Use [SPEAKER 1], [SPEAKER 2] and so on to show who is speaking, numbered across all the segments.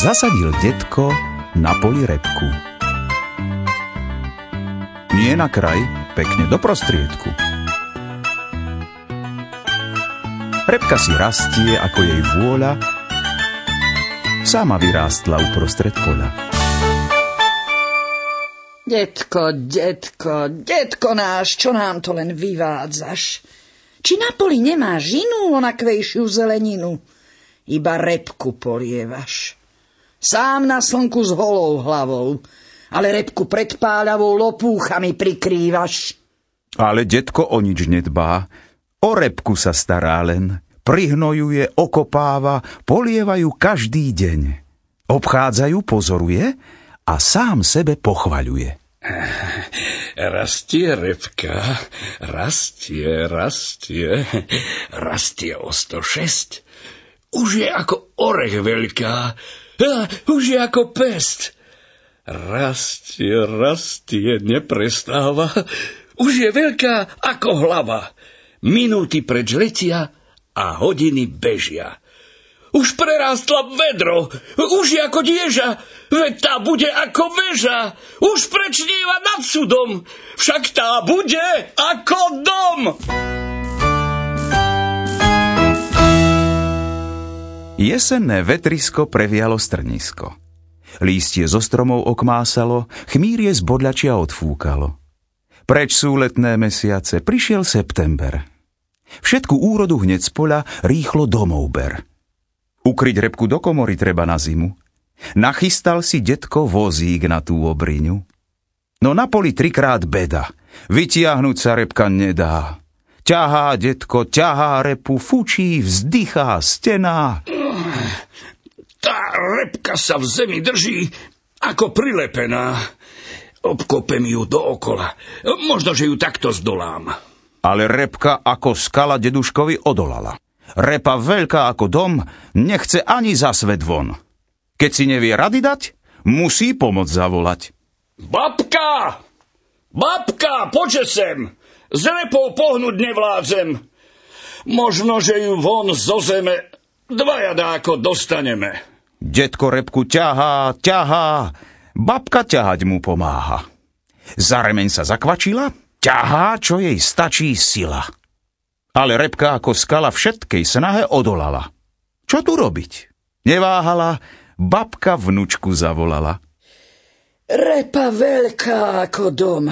[SPEAKER 1] Zasadil detko na poli repku. Nie na kraj, pekne do prostriedku. Repka si rastie, ako jej vôľa, sama vyrástla uprostred poľa.
[SPEAKER 2] Detko, detko, detko náš, čo nám to len vyvádzaš? Či na poli nemáš inú onakvejšiu zeleninu? Iba repku polievaš. Sám na slnku s holou hlavou, ale repku pred páľavou lopúchami prikrývaš.
[SPEAKER 1] Ale detko o nič nedbá, o repku sa stará len, prihnojuje, okopáva, polievajú každý deň. Obchádzajú, pozoruje a sám sebe pochvaľuje.
[SPEAKER 3] Rastie repka, rastie, rastie, rastie o 106. Už je ako orech veľká, už je ako pest. Rastie, rastie, neprestáva. Už je veľká ako hlava. Minúty preč letia a hodiny bežia. Už prerástla vedro, už je ako dieža, veď tá bude ako veža. Už prečnieva nad sudom, však tá bude ako dom.
[SPEAKER 1] Jesenné vetrisko previalo strnisko. Lístie zo stromov okmásalo, chmírie z bodľačia odfúkalo. Preč sú letné mesiace, prišiel september. Všetku úrodu hneď z poľa rýchlo domov ber. Ukryť repku do komory treba na zimu. Nachystal si detko vozík na tú obriňu. No na poli trikrát beda, vytiahnuť sa repka nedá. Ťahá detko, ťahá repu, fučí, vzdychá, stená.
[SPEAKER 3] Tá repka sa v zemi drží ako prilepená. Obkopem ju dookola. Možno, že ju takto zdolám.
[SPEAKER 1] Ale repka ako skala deduškovi odolala. Repa veľká ako dom, nechce ani za svet von. Keď si nevie rady dať, musí pomoc zavolať.
[SPEAKER 3] Babka! Babka, poďže sem! Z repou pohnúť nevládzem. Možno, že ju von zo zeme Dvaja dáko dostaneme.
[SPEAKER 1] Detko repku ťahá, ťahá, babka ťahať mu pomáha. Za remeň sa zakvačila, ťahá, čo jej stačí sila. Ale repka ako skala všetkej snahe odolala. Čo tu robiť? Neváhala, babka vnučku zavolala.
[SPEAKER 2] Repa veľká ako dom.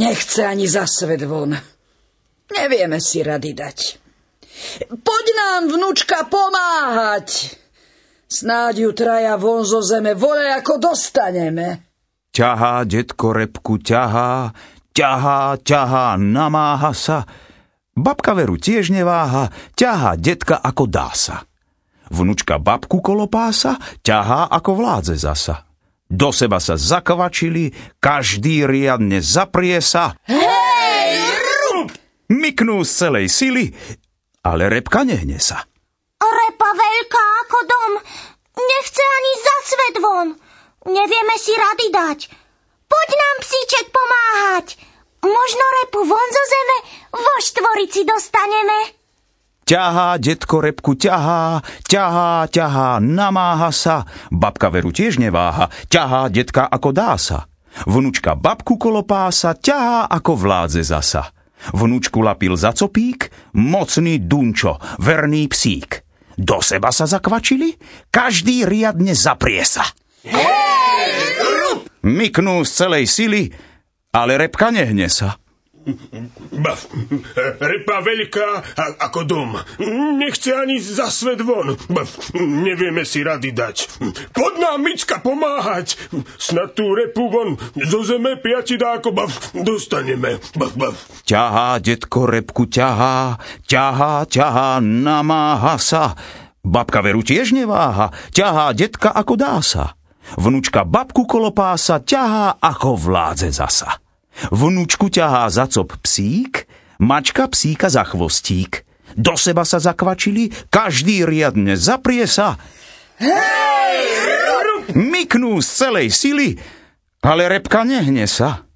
[SPEAKER 2] Nechce ani za svet von. Nevieme si rady dať. Poď nám, vnúčka, pomáhať. Snáď ju traja von zo zeme, vole ako dostaneme.
[SPEAKER 1] Ťahá, detko repku, ťahá, ťahá, ťahá, namáha sa. Babka veru tiež neváha, ťahá detka ako dá sa. Vnučka babku kolopása, ťahá ako vládze zasa. Do seba sa zakvačili, každý riadne zaprie sa.
[SPEAKER 2] Hej, rup!
[SPEAKER 1] Myknú z celej sily, ale repka nehne sa.
[SPEAKER 4] Repa veľká ako dom. Nechce ani za svet von. Nevieme si rady dať. Poď nám, psíček, pomáhať. Možno repu von zo zeme vo štvorici dostaneme.
[SPEAKER 1] Ťahá, detko repku ťahá, ťahá, ťahá, namáha sa. Babka veru tiež neváha, ťahá detka ako dá sa. Vnučka babku kolopása, ťahá ako vládze zasa. Vnúčku lapil za copík, mocný dunčo, verný psík. Do seba sa zakvačili, každý riadne zaprie sa.
[SPEAKER 3] Hej,
[SPEAKER 1] Myknú z celej sily, ale repka nehne sa.
[SPEAKER 5] Baf, repa veľká ako dom. Nechce ani za svet von. Nevieme si rady dať. Poď nám, Mička, pomáhať. Snad tú repu von zo zeme piatidáko baf, dostaneme. Baf, baf.
[SPEAKER 1] Ťahá, detko, repku ťahá, ťahá, ťahá, namáha sa. Babka veru tiež neváha, ťahá detka ako dá sa. Vnučka babku kolopása, ťahá ako vládze zasa. Vnúčku ťahá za cop psík, mačka psíka za chvostík. Do seba sa zakvačili, každý riadne zaprie sa.
[SPEAKER 2] Hej!
[SPEAKER 1] Myknú z celej sily, ale repka nehne sa.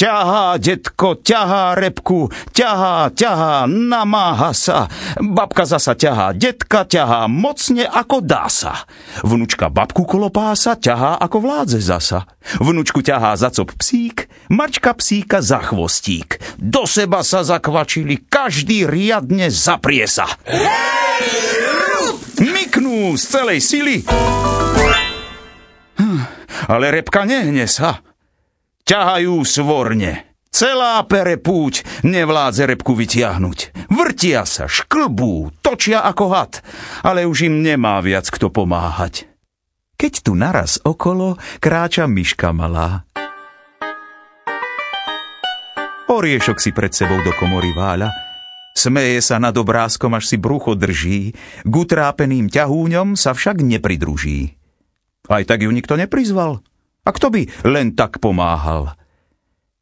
[SPEAKER 1] Ťahá, detko, ťahá repku, ťahá, ťahá, namáha sa. Babka zasa ťahá, detka ťahá, mocne ako dá sa. Vnučka babku kolopása, ťahá ako vládze zasa. Vnučku ťahá za cop psík, mačka psíka za chvostík. Do seba sa zakvačili, každý riadne zaprie sa. Myknú z celej sily. Hm, ale repka nehne sa ťahajú svorne. Celá pere púť nevládze repku vytiahnuť. Vrtia sa, šklbú, točia ako had, ale už im nemá viac kto pomáhať. Keď tu naraz okolo kráča myška malá. Oriešok si pred sebou do komory váľa, smeje sa nad obrázkom, až si brucho drží, k utrápeným ťahúňom sa však nepridruží. Aj tak ju nikto neprizval. A kto by len tak pomáhal?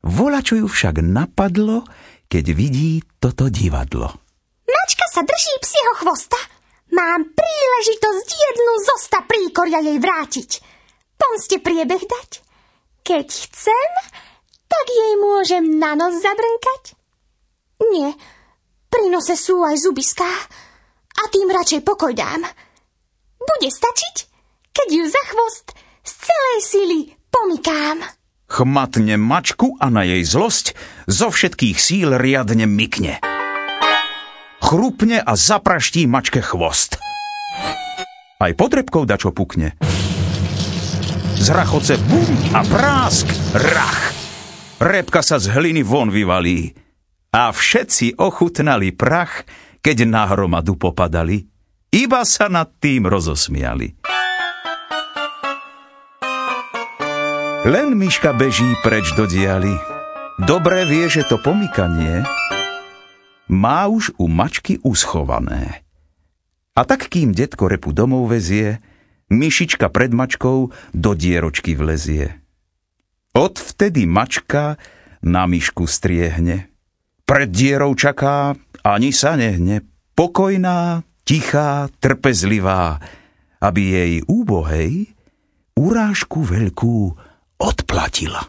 [SPEAKER 1] Vola, čo ju však napadlo, keď vidí toto divadlo.
[SPEAKER 4] Mačka sa drží psieho chvosta. Mám príležitosť jednu zosta príkoria jej vrátiť. Pomste priebeh dať. Keď chcem, tak jej môžem na nos zabrnkať. Nie, pri nose sú aj zubiská a tým radšej pokoj dám. Bude stačiť, keď ju za chvost z celej sily pomykám.
[SPEAKER 1] Chmatne mačku a na jej zlosť zo všetkých síl riadne mykne. Chrupne a zapraští mačke chvost. Aj potrebkou dačo pukne. Z rachoce bum a prásk, rach. Repka sa z hliny von vyvalí. A všetci ochutnali prach, keď na hromadu popadali. Iba sa nad tým rozosmiali. Len myška beží preč do dialy. Dobre vie, že to pomykanie má už u mačky uschované. A tak, kým detko repu domov vezie, myšička pred mačkou do dieročky vlezie. Odvtedy mačka na myšku striehne. Pred dierou čaká, ani sa nehne. Pokojná, tichá, trpezlivá, aby jej úbohej urážku veľkú odplatila.